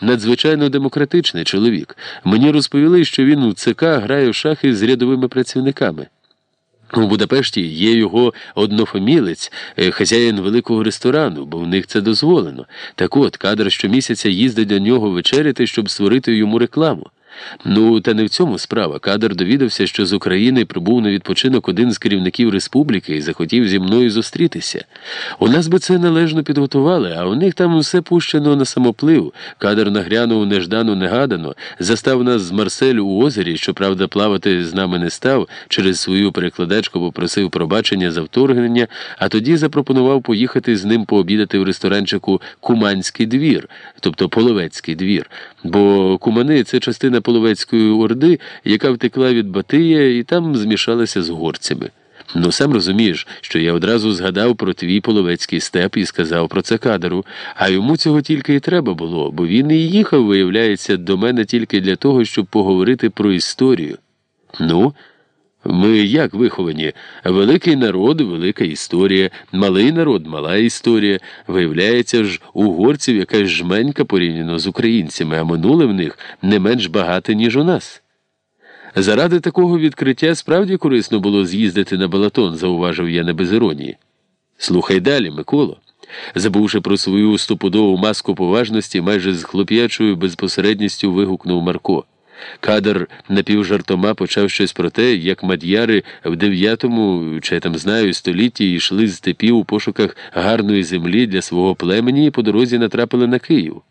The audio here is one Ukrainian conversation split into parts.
надзвичайно демократичний чоловік. Мені розповіли, що він у ЦК грає в шахи з рядовими працівниками. У Будапешті є його однофамілець, е, хазяїн великого ресторану, бо в них це дозволено. Так от кадр щомісяця їздить до нього вечеряти, щоб створити йому рекламу. Ну, та не в цьому справа. Кадр довідався, що з України прибув на відпочинок один з керівників республіки і захотів зі мною зустрітися. У нас би це належно підготували, а у них там все пущено на самоплив. Кадр нагрянув неждано негадано, застав нас з Марселю у озері, щоправда, плавати з нами не став, через свою перекладачку попросив пробачення за вторгнення, а тоді запропонував поїхати з ним пообідати в ресторанчику Куманський двір, тобто Половецький двір. Бо Кумани це частина Половецької орди, яка втекла від Батия і там змішалася з горцями. Ну, сам розумієш, що я одразу згадав про твій половецький степ і сказав про це кадру, а йому цього тільки і треба було, бо він і їхав, виявляється, до мене тільки для того, щоб поговорити про історію. Ну, ми як виховані? Великий народ, велика історія, малий народ, мала історія. Виявляється ж, угорців якась жменька порівняно з українцями, а минуле в них не менш багате, ніж у нас. Заради такого відкриття справді корисно було з'їздити на балатон, зауважив я не без іронії. Слухай далі, Миколо. Забувши про свою стопудову маску поважності, майже з хлоп'ячою безпосередністю вигукнув Марко. Кадр напівжартома почав щось про те, як мад'яри в дев'ятому чи там знаю столітті йшли з степів у пошуках гарної землі для свого племені і по дорозі натрапили на Київ.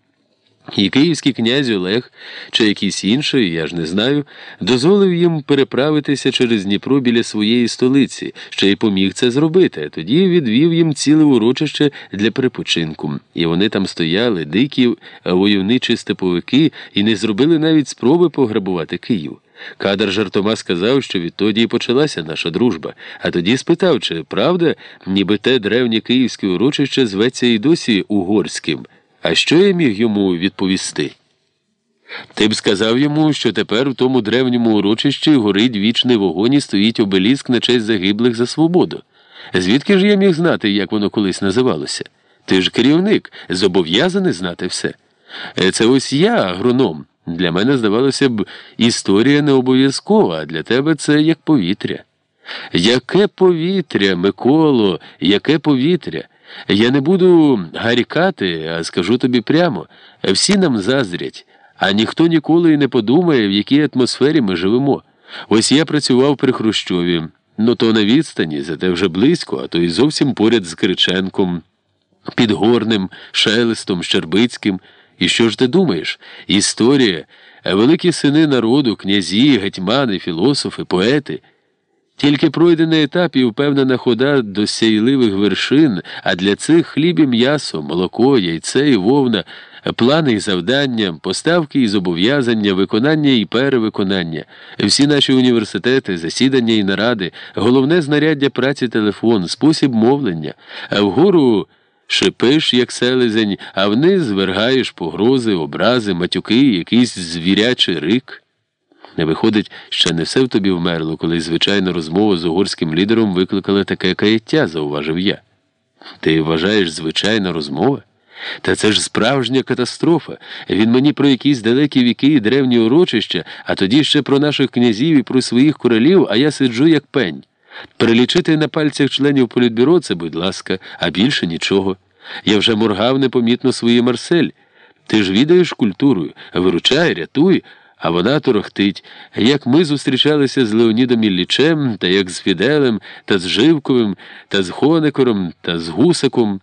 І київський князь Олег, чи якийсь інший, я ж не знаю, дозволив їм переправитися через Дніпро біля своєї столиці, ще й поміг це зробити, а тоді відвів їм ціле урочище для перепочинку. І вони там стояли, дикі войовничі степовики, і не зробили навіть спроби пограбувати Київ. Кадр жартома сказав, що відтоді і почалася наша дружба, а тоді спитав, чи правда, ніби те древнє київське урочище зветься і досі угорським. А що я міг йому відповісти? Ти б сказав йому, що тепер в тому древньому урочищі горить вічний вогонь і стоїть обеліск на честь загиблих за свободу. Звідки ж я міг знати, як воно колись називалося? Ти ж керівник, зобов'язаний знати все. Е, це ось я, агроном. Для мене, здавалося б, історія не обов'язкова, а для тебе це як повітря. Яке повітря, Миколо, яке повітря? Я не буду гарікати, а скажу тобі прямо всі нам заздрять, а ніхто ніколи і не подумає, в якій атмосфері ми живемо. Ось я працював при Хрущові, ну то на відстані, зате вже близько, а то і зовсім поряд з Криченком, Підгорним, Шелестом, Щербицьким. І що ж ти думаєш? Історія, великі сини народу, князі, гетьмани, філософи, поети. Тільки пройдений етап і впевнена хода до сяйливих вершин, а для цих хліб і м'ясо, молоко, яйце і вовна, плани і завдання, поставки і зобов'язання, виконання і перевиконання, всі наші університети, засідання і наради, головне знаряддя праці телефон, спосіб мовлення, вгору шипиш, як селезень, а вниз звергаєш погрози, образи, матюки, якийсь звірячий рик. Не виходить, ще не все в тобі вмерло, коли звичайна розмова з угорським лідером викликала таке каяття, зауважив я. Ти вважаєш звичайна розмова? Та це ж справжня катастрофа. Він мені про якісь далекі віки і древні урочища, а тоді ще про наших князів і про своїх королів, а я сиджу як пень. Перелічити на пальцях членів політбюро це, будь ласка, а більше нічого. Я вже моргав непомітно свої Марсель. Ти ж відаєш культурою, виручай, рятуй. А вона торохтить, як ми зустрічалися з Леонідом Іллічем, та як з Фіделем, та з Живковим, та з Хоникором, та з Гусаком.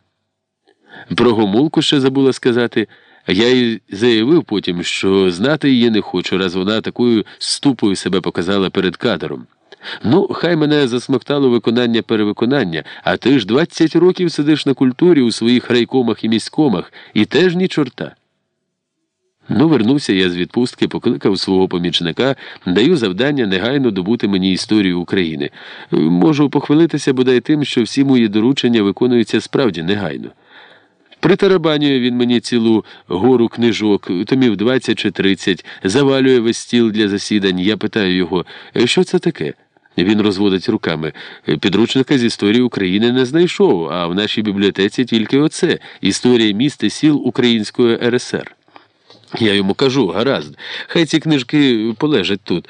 Про Гомулку ще забула сказати. Я й заявив потім, що знати її не хочу, раз вона такою ступою себе показала перед кадром. Ну, хай мене засмоктало виконання перевиконання, а ти ж 20 років сидиш на культурі у своїх райкомах і міськомах, і теж ні чорта. Ну, вернувся я з відпустки, покликав свого помічника, даю завдання негайно добути мені історію України. Можу похвалитися бодай тим, що всі мої доручення виконуються справді негайно. Притарабанює він мені цілу гору книжок, томів 20 чи 30, завалює весь стіл для засідань. Я питаю його, що це таке? Він розводить руками. Підручника з історії України не знайшов, а в нашій бібліотеці тільки оце історія міст і сіл Української РСР. Я йому кажу, гаразд, хай ці книжки полежать тут.